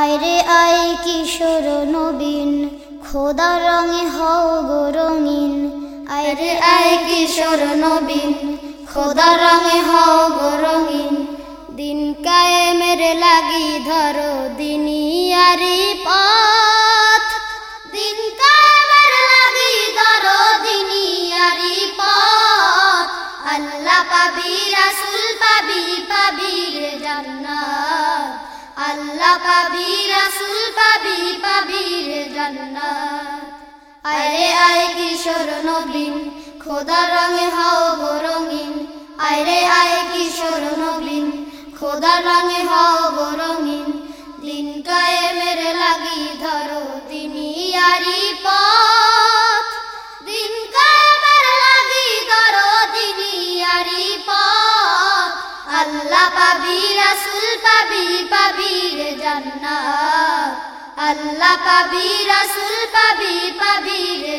আয়রে আয় কিশোর নবীন, খোদা রঙে হও গো রঙিন। আয়রে আয় কিশোর নবীন, খোদা রঙে হও গো রঙিন। দিন কায়ে মেরে লাগি ধরো দিনিয়ারি পথ। দিন কায়েমের লাগি ধরো দিনিয়ারি পথ। আল্লাহ পাবি, রাসুল পাবি পাবি রে জান্নাত। আল্লাহ পাবি, রাসুল পাবি পাবি রে জান্নাত। আরে আয় কিশোর নবীন, খোদা রঙে হও রঙিন। আরে আয় কিশোর নবীন, খোদা রঙে হও গো পাবি, রাসুল পাবি পাবি রে জান্নাত। আল্লাহ পাবি, রাসুল পাবি পাবি রে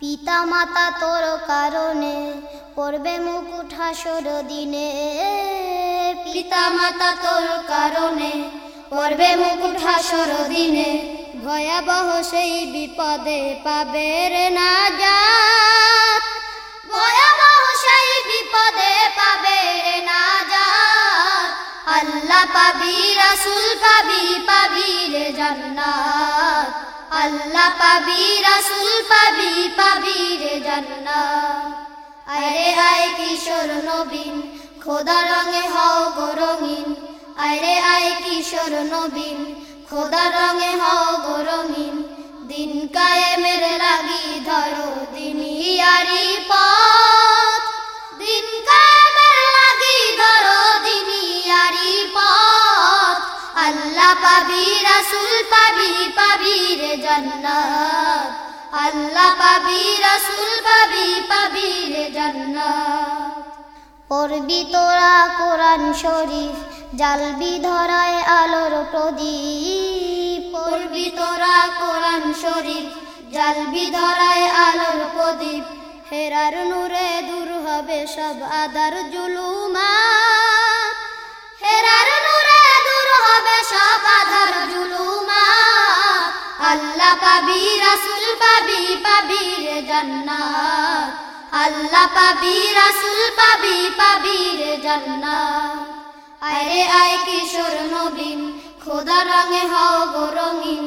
পিতা মাতা তোর কারণে পড়বে মুকুট হাসর দিনে। পিতা মাতা তোর কারণে পড়বে মুকুট হাসর দিনে। ভয়াবহ সেই বিপদে পাবে রে না যা ভয়াবহ বিপদে পাবে না যা আল্লাহ পাবি, রাসুল পাবি পাবি রে জান্নাত। আল্লাহ পাবি, রাসুল পাবি পাবি রে জান্নাত। আরে আয় কিশোর নবীন, খোদা রঙে হও গো রঙিন। আরে আয় কিশোর নবীন, খোদা রঙে হও গো রঙিন। দিন কায়েমের লাগি ধরো দিনিয়ারি পথ পাবি, রাসুল পাবি পাবি রে জান্নাত। আল্লাহ পাবি, রাসুল পাবি পাবি রে জান্নাত। পড়বি তোরা কোরআন শরীফ, জালবি ধরায় আলোর প্রদীপ। পড়বি তোরা কোরআন শরীফ, জালবি ধরায় আলোর প্রদীপ। হেরার নূরে দূর হবে সব আদার জুলুমা হেরার নূরে আল্লাহ পাবি, রাসুল পাবি পাবি রে জান্নাত। আল্লাহ পাবি, রাসুল পাবি পাবি রে জান্নাত। আরে আয় কিশোর নবীন, খোদা রঙে হও গো রঙিন।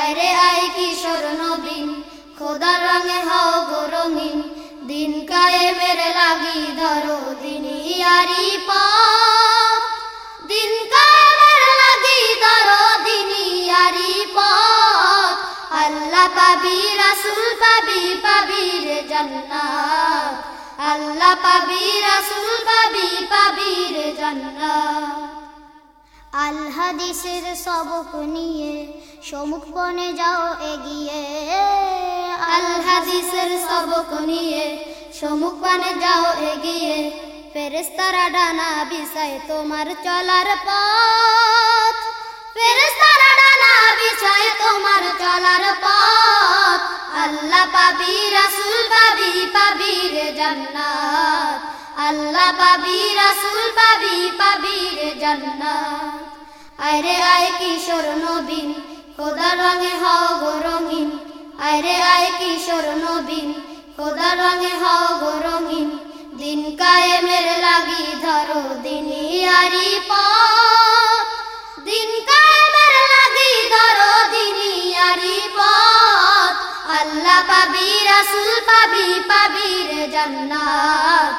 আরে আয় কিশোর নবীন, খোদা রঙে হও গো রঙিন। দিন কায়েমের লাগি ধরো দিনিয়ারি পথ দিন জান্নাত। আল্লাহ পাবি পাবি পাবি রে জান্নাত। সবক নিয়ে যাও, এগিয়ে। আল সবক নিয়ে যাও, এগিয়ে। ফেরেস্তারা ডানা বিছাই তোমার চলার পথ। পাবি, রাসুল পাবি পাবি রে জান্নাত। আল্লাহ পাবি, রাসুল পাবি পাবি রে জান্নাত। আরে আয় কিশোর নবীন, খোদা রঙে হও গো রঙিন। আরে আয় কিশোর নবীন, খোদা রঙে হও গো রঙিন। দিন কায়েমের লাগি ধরো দিনিয়ারি পথ দিন পাবি, রাসুল পাবি পাবি রে জান্নাত।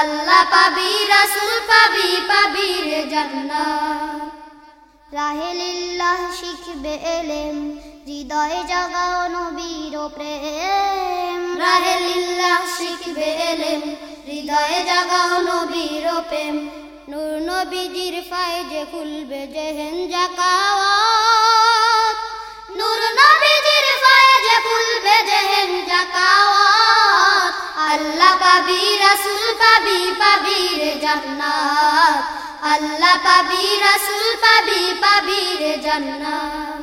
আল্লাহ পাবি, রাসুল পাবি পাবি রে জান্নাত। রাহেলিল্লাহ শিখবে এলেম, হৃদয়ে জাগাও নবীর প্রেম। রাহেলিল্লাহ শিখবে এলেম, হৃদয়ে জাগাও নবীর প্রেম। নূর নবীজির ফায়জে খুলবে জেহেন জাকাওয়াত আল্লাহ পাবি, রাসুল পাবি পাবি রে জান্নাত।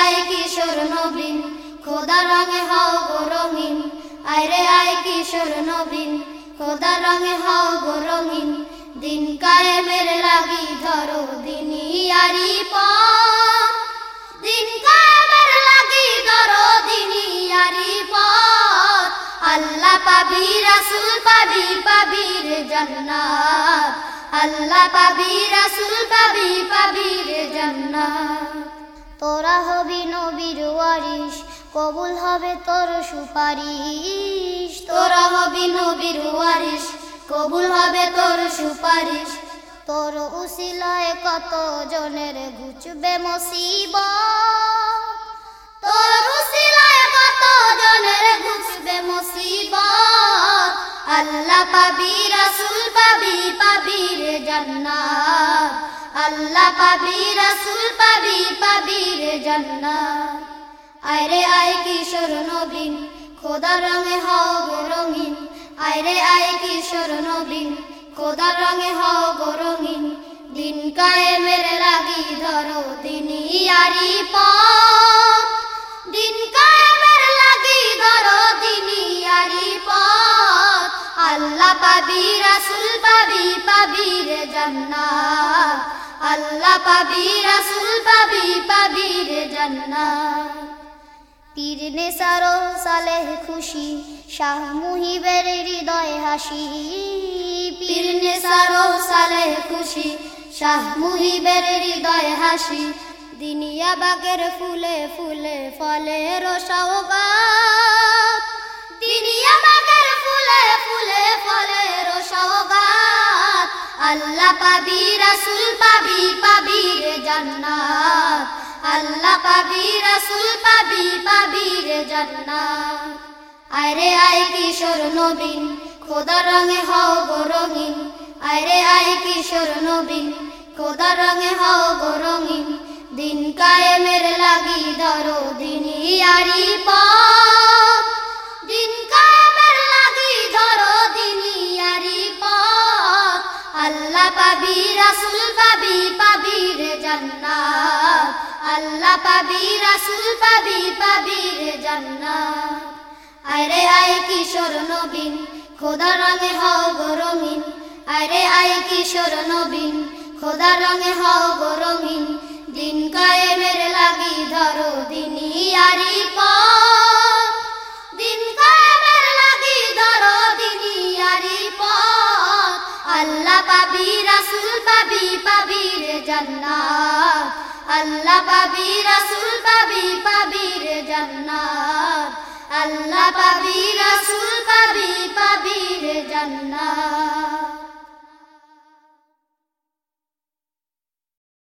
আয় কিশোর নবীন, খোদা রঙে হও গো রঙিন। আরে আই কিশোর নবীন, খোদা রঙে হও গো রঙিন। দিন কায়েমের লাগি ধরো দিনিয়া পাবি পাবি রে আল্লাহ পাবি, রাসূল পাবি পাবি রে তোরা হবি নবীর ওয়ারিস কবুল হবে তোর সুপারিশ। তোরা হবি নবীর ওয়ারিস কবুল হবে তোর সুপারিশ। তোর উসিলায় কত জনের ঘুচবে মুসিবত? তোর উসিলায় কত জনের ঘুচবে মুসিবত? আল্লাহ পাবি রাসূল, পাবি পাবি রে জান্নাত। আল্লাহ পাবি রাসূল, পাবি পাবি রে জান্নাত। আয়রে আয় কিশোর নবীন, খোদা রঙে হও গো রঙিন। আয়রে আয় কিশোর নবীন, খোদা রঙে হও গো রঙিন। দিন কায়েমের লাগি ধরো, দিনই আরি পথ পাবি, রাসূল পাবি পাবি রে জান্নাত। আল্লাহ পাবি, রাসূল পাবি পাবি রে জান্নাত। পীর নেসারো সালেহ খুশি, শাহ মুহিবের হৃদয় হাসি। পীর নেসারো সালেহ খুশি, শাহ মুহিবের হৃদয় হাসি। দিনিয়া বাগের ফুলে ফুলে ফলে রসাওগাত দিনিয়া বাগের ফুলে ফুলে ফলে রসাওগাত আল্লাহ পাবি রাসূল, পাবি পাবি রে জান্নাত। আল্লাহ পাবি রাসূল, পাবি পাবি রে জান্নাত। আয়রে আয় কিশোর নবীন, খোদা রঙে হও গো রঙিন। আয়রে আয় কিশোর নবীন, খোদা রঙে হও গো রঙিন। দিন কায়েমের লাগি ধরো, দিনই আরি পথ রাসূল পাবি পাবি রে আল্লাহ পাবি, রাসুল পাবি পাবি রে আয়রে আয় কিশোর নবীন, খোদা রঙে হও গো রঙিন। আয়রে আয় কিশোর নবীন, খোদা রঙে হও গো জান্নাত। আল্লাহ পাবি রাসূল পাবি পাবি রে জান্নাত। আল্লাহ পাবি রাসূল পাবি পাবি রে